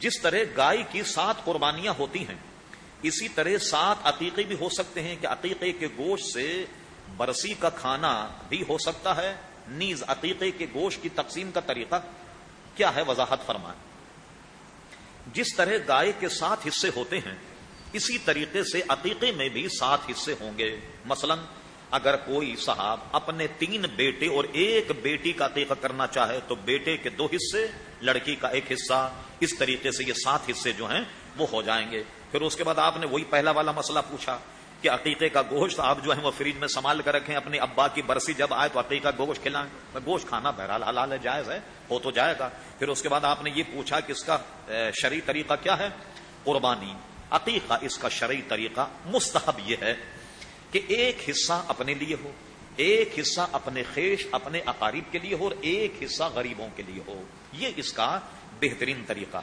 جس طرح گائے کی سات قربانیاں ہوتی ہیں، اسی طرح سات عقیقے بھی ہو سکتے ہیں کہ عقیقے کے گوشت سے برسی کا کھانا بھی ہو سکتا ہے۔ نیز عقیقے کے گوشت کی تقسیم کا طریقہ کیا ہے؟ وضاحت فرمائیں۔ جس طرح گائے کے سات حصے ہوتے ہیں، اسی طریقے سے عقیقے میں بھی سات حصے ہوں گے۔ مثلا، اگر کوئی صاحب اپنے تین بیٹے اور ایک بیٹی کا عقیقہ کرنا چاہے، تو بیٹے کے دو حصے لڑکی کا ایک حصہ، اس طریقے سے یہ سات حصے جو ہیں، وہ ہو جائیں گے۔ پھر اس کے بعد آپ نے وہی پہلا والا مسئلہ پوچھا کہ عقیقے کا گوشت آپ جو ہے وہ فریج میں سنبھال کر رکھیں اپنے ابا کی برسی جب آئے تو عقیقہ گوشت کھلائیں۔ گوشت کھانا بہرحال حلال ہے، جائز ہے، ہو تو جائے گا۔ پھر اس کے بعد آپ نے یہ پوچھا کہ اس کا شرعی طریقہ کیا ہے؟ قربانی۔ عقیقہ اس کا شرعی طریقہ مستحب یہ ہے کہ ایک حصہ اپنے لیے ہو۔ ایک حصہ اپنے خیش، اپنے اقارب کے لیے ہو اور ایک حصہ غریبوں کے لیے ہو۔ یہ اس کا بہترین طریقہ۔